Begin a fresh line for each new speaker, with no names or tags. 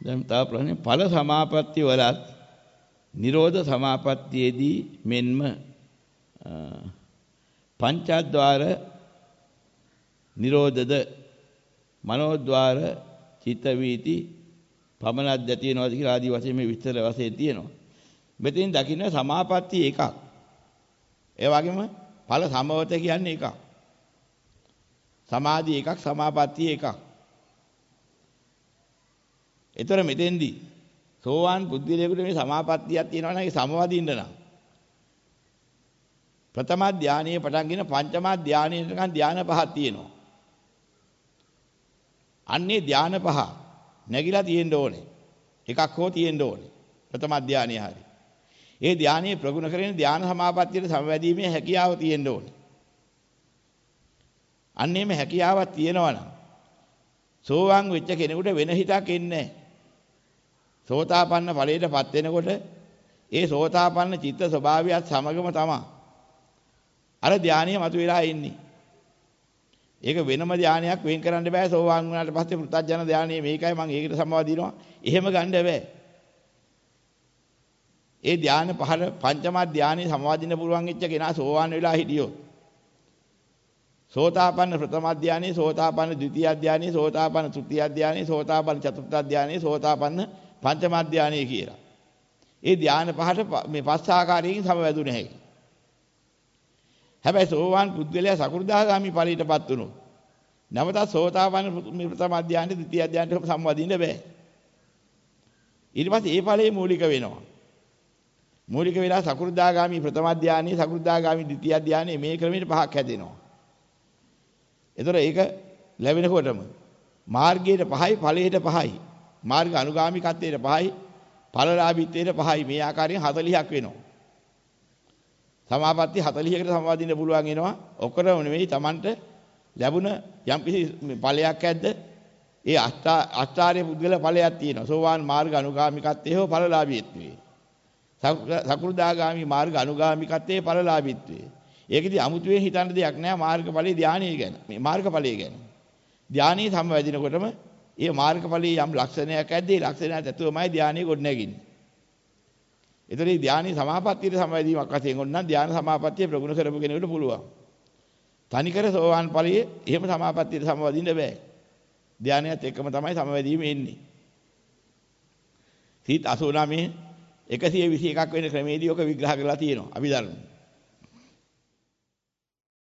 දැන් තව ප්‍රශ්නේ ඵල සමාපatti වලත් නිරෝධ සමාපත්තියේදී මෙන්ම පංචද්වාර නිරෝධද මනෝද්වාර චිත්ත වීති පමණක් දැතියනවාද කියලා ආදී වශයෙන් මේ විස්තර වශයෙන් තියෙනවා. මෙතෙන් දකින්න සමාපatti එකක්. ඒ වගේම ඵල සමවත කියන්නේ එකක්. සමාධි එකක් සමාපatti එකක්. ඒතර මෙතෙන්දී සෝවාන් බුද්ධිලේකට මේ සමාපත්තියක් තියෙනවා නම් ඒ සමවදින්න නම් ප්‍රථම ධානයේ පටන්ගෙන පංචම ධානයේ නිකන් ධාන පහක් තියෙනවා. අන්නේ ධාන පහ නැగిලා තියෙන්න ඕනේ. එකක් හෝ තියෙන්න ඕනේ. ප්‍රථම ධානයේ හරිය. ඒ ධානයේ ප්‍රගුණ කරගෙන ධාන සමාපත්තියට සමවැදීමේ හැකියාව තියෙන්න ඕනේ. අන්නේම හැකියාවක් තියෙනවා නම් සෝවාන් වෙච්ච කෙනෙකුට වෙන හිතක් එන්නේ සෝතාපන්න ඵලයටපත් වෙනකොට ඒ සෝතාපන්න චිත්ත ස්වභාවයත් සමගම තමයි අර ධානීය මතුවලා ඉන්නේ. ඒක වෙනම ධානයක් වෙන් කරන්න බෑ සෝවාන් වුණාට පස්සේ පෘථජන ධානයේ මේකයි මම ඒකට සම්බන්ධ එහෙම ගන්න බෑ. ඒ ධාන පහල පංචම ධානයේ සමාදින්න පුළුවන් වෙච්ච කෙනා සෝවාන් වෙලා හිටියොත් සෝතාපන්න ප්‍රථම ධානයේ සෝතාපන්න ද්විතිය ධානයේ සෝතාපන්න තෘතිය ධානයේ සෝතාපන්න චතුර්ථ ධානයේ සෝතාපන්න පංචම ධානය කියලා. ඒ ධාන පහට මේ පස් ආකාරයෙන් සමවැදුණ හැකියි. හැබැයි සෝවාන් පුද්ගලයා සකෘදාගාමි ඵලයටපත් වුණොත් නැවත සෝතාපන්න මේ ප්‍රථම අධ්‍යානෙ ද්විතීයි අධ්‍යානෙට සම්බන්ධින්න බෑ. ඊට පස්සේ ඒ ඵලයේ මූලික වෙනවා. මූලික වෙලා සකෘදාගාමි ප්‍රථම අධ්‍යානෙ සකෘදාගාමි ද්විතීයි අධ්‍යානෙ මේ ක්‍රමයට පහක් හැදෙනවා. ඒතර ඒක ලැබෙනකොටම මාර්ගයට පහයි ඵලයට පහයි මාර්ග අනුගාමිකත්වයට පහයි ඵලලාභීත්වයට පහයි මේ ආකාරයෙන් 40ක් වෙනවා. සමාපatti 40කට සමවදින්න පුළුවන් වෙනවා. ඔක්කොම නෙවෙයි Tamanට ලැබුණ යම්කිසි ඵලයක් ඇද්ද? ඒ අෂ්ටා අෂ්ටාර්ය පුද්ගල ඵලයක් තියෙනවා. සෝවාන් මාර්ග අනුගාමිකත්වයේ හෝ ඵලලාභීත්වයේ. සකෘදාගාමි මාර්ග අනුගාමිකත්වයේ ඵලලාභීත්වයේ. ඒකෙදි අමුතුවෙන් හිතන්න දෙයක් නෑ මාර්ගඵලයේ ධානය ගැන. මේ මාර්ගඵලයේ ගැන. ධානයේ සම්වැදිනකොටම ඒ මාර්ගඵලයේ යම් ලක්ෂණයක් ඇද්ද ඒ ලක්ෂණයට ඇතුවමයි ධානය ගොඩ නැගින්නේ. ඒතරේ ධානයේ සමාපත්තියට සමවැදීමක් වශයෙන් ඕන නම් ධාන සමාපත්තිය ප්‍රගුණ කරපු කෙනෙකුට පුළුවන්. තනිකර සෝවාන් ඵලයේ එහෙම සමාපත්තියට සමවදින්න බෑ. ධානයත් එක්කම තමයි සමවැදීම එන්නේ. සීත් 89 121ක් වෙන ක්‍රමේදී ඔක විග්‍රහ කරලා තියෙනවා අභිධර්මයේ.